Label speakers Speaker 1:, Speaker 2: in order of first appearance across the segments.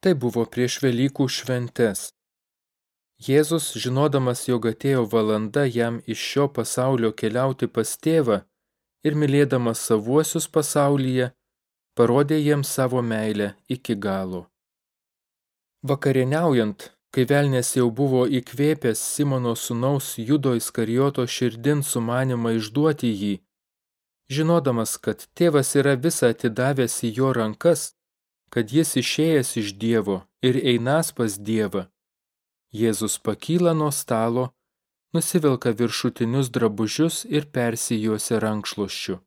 Speaker 1: Tai buvo prieš Velykų šventes. Jėzus, žinodamas, jog atėjo valanda jam iš šio pasaulio keliauti pas tėvą ir mylėdamas savuosius pasaulyje, parodė jiems savo meilę iki galo. Vakarieniaujant, kai velnės jau buvo įkvėpęs Simono sūnaus Judo Iskarijoto širdin sumanimą išduoti jį, žinodamas, kad tėvas yra visą atidavęs į jo rankas, kad jis išėjęs iš Dievo ir einas pas Dievą. Jėzus pakyla nuo stalo, nusivilka viršutinius drabužius ir persijuosia rankšluoščiu.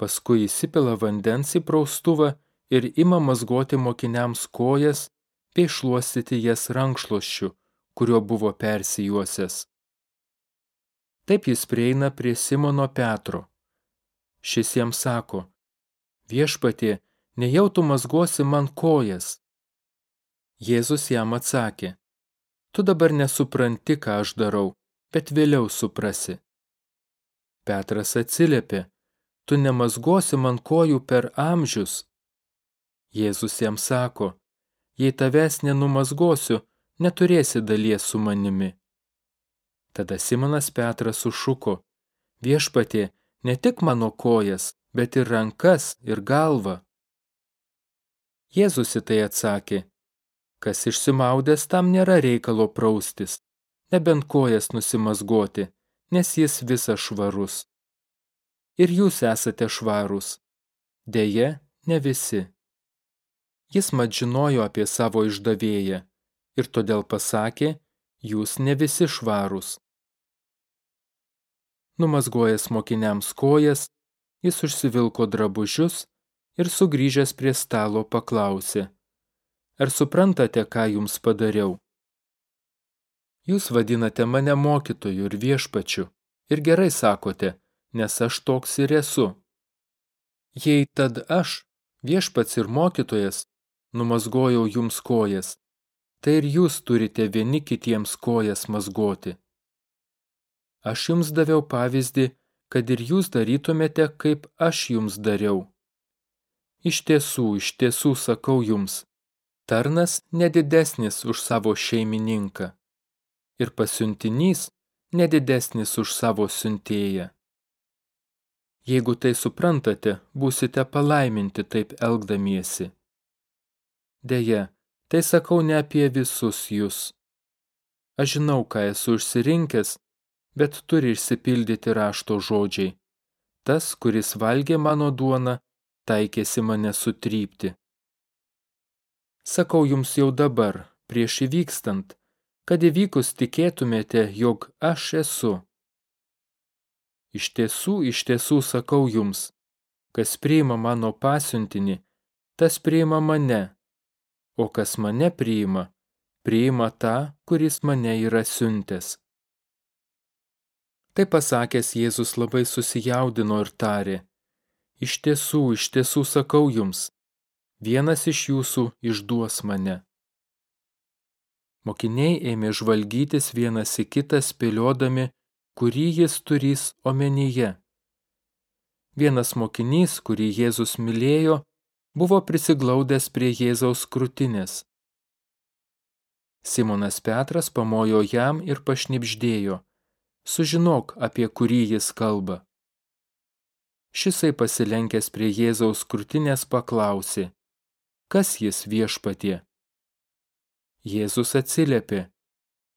Speaker 1: Paskui įsipila vandens į praustuvą ir ima mazgoti mokiniams kojas bei šluostyti jas rankšluoščiu, kuriuo buvo persijuosęs. Taip jis prieina prie Simono Petro. Šis jam sako, viešpatie, nejau tu mazgosi man kojas. Jėzus jam atsakė, tu dabar nesupranti, ką aš darau, bet vėliau suprasi. Petras atsiliepė, tu nemazgosi man kojų per amžius. Jėzus jam sako, jei tavęs nenumazgosiu, neturėsi dalies su manimi. Tada Simonas Petras sušuko, viešpatie, ne tik mano kojas, bet ir rankas ir galvą. Jėzus į tai atsakė, kas išsimaudęs tam nėra reikalo praustis, nebent kojas nusimazgoti, nes jis visas švarus. Ir jūs esate švarūs. Deja, ne visi. Jis mat žinojo apie savo išdavėją ir todėl pasakė, jūs ne visi švarūs. Numazgojęs mokiniams kojas, jis užsivilko drabužius ir sugrįžęs prie stalo paklausė, ar suprantate, ką jums padariau? Jūs vadinate mane mokytoju ir viešpačiu, ir gerai sakote, nes aš toks ir esu. Jei tad aš, viešpats ir mokytojas, numazgojau jums kojas, tai ir jūs turite vieni kitiems kojas mazgoti. Aš jums daviau pavyzdį, kad ir jūs darytumėte, kaip aš jums dariau. Iš tiesų, iš tiesų sakau jums, tarnas nedidesnis už savo šeimininką ir pasiuntinys nedidesnis už savo siuntėją. Jeigu tai suprantate, būsite palaiminti taip elgdamiesi. Deja, tai sakau ne apie visus jūs. Aš žinau, ką esu užsirinkęs, bet turi išsipildyti rašto žodžiai. Tas, kuris valgė mano duoną, taikėsi mane sutrypti. Sakau jums jau dabar, prieš įvykstant, kad įvykus tikėtumėte, jog aš esu. Iš tiesų, iš tiesų sakau jums, kas priima mano pasiuntinį, tas priima mane, o kas mane priima, priima tą, kuris mane yra siuntęs. Tai pasakęs Jėzus labai susijaudino ir tarė, Iš tiesų, iš tiesų sakau jums, vienas iš jūsų išduos mane. Mokiniai ėmė žvalgytis vienas į kitą spėliodami, kurį jis turys omenyje. Vienas mokinys, kurį Jėzus mylėjo, buvo prisiglaudęs prie Jėzaus krūtinės. Simonas Petras pamojo jam ir pašnipždėjo, sužinok, apie kurį jis kalba. Šisai pasilenkęs prie Jėzaus krūtinės paklausė, kas jis viešpatie? Jėzus atsiliepė,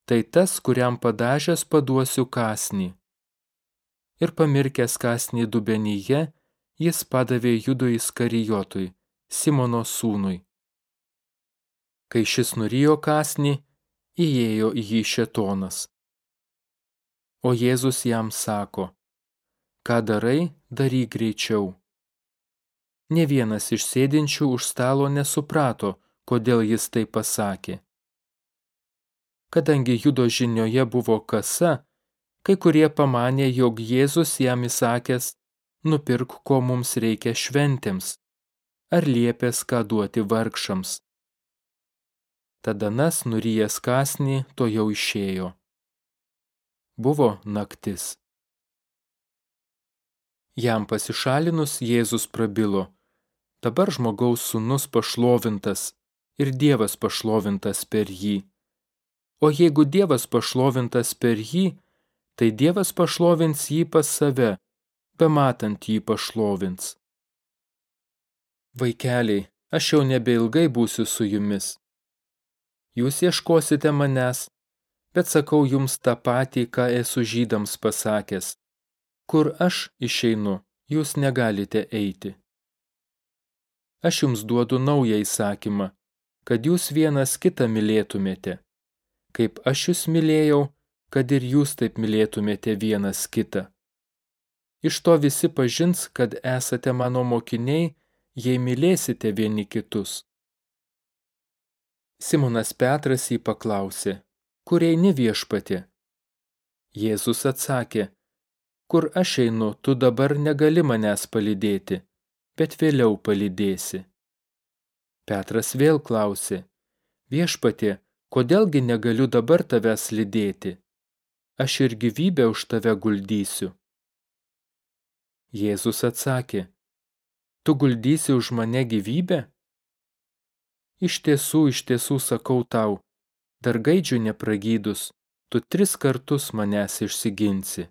Speaker 1: tai tas, kuriam padažęs paduosiu kasnį. Ir pamirkęs kasnį dubenyje, jis padavė judui Iskarijotui, Simono sūnui. Kai šis nurijo kasnį, įėjo į jį šetonas. O Jėzus jam sako, ką darai, daryk greičiau. Ne vienas iš sėdinčių už stalo nesuprato, kodėl jis tai pasakė. Kadangi judo žinioje buvo kasa, kai kurie pamanė, jog Jėzus jam įsakęs, nupirk, ko mums reikia šventėms, ar liepęs, ką duoti vargšams. Tada nas nurijęs kasnį to jau išėjo. Buvo naktis. Jam pasišalinus Jėzus prabilo, dabar žmogaus sūnus pašlovintas ir Dievas pašlovintas per jį. O jeigu Dievas pašlovintas per jį, tai Dievas pašlovins jį pas save, bematant jį pašlovins. Vaikeliai, aš jau nebeilgai būsiu su jumis. Jūs ieškosite manęs, bet sakau jums tą patį, ką esu žydams pasakęs. Kur aš išeinu, jūs negalite eiti. Aš jums duodu naują įsakymą, kad jūs vienas kitą mylėtumėte kaip aš jūs mylėjau, kad ir jūs taip mylėtumėte vienas kitą. Iš to visi pažins, kad esate mano mokiniai, jei mylėsite vieni kitus. Simonas Petras jį paklausė, kur eini viešpatė? Jėzus atsakė, kur aš einu, tu dabar negali manęs palydėti, bet vėliau palydėsi. Petras vėl klausė, viešpatė, kodėlgi negaliu dabar tavęs lydėti? Aš ir gyvybę už tave guldysiu. Jėzus atsakė, tu guldysi už mane gyvybę? Iš tiesų, iš tiesų sakau tau, dar gaidžių nepragydus, tu tris kartus manęs išsiginsi.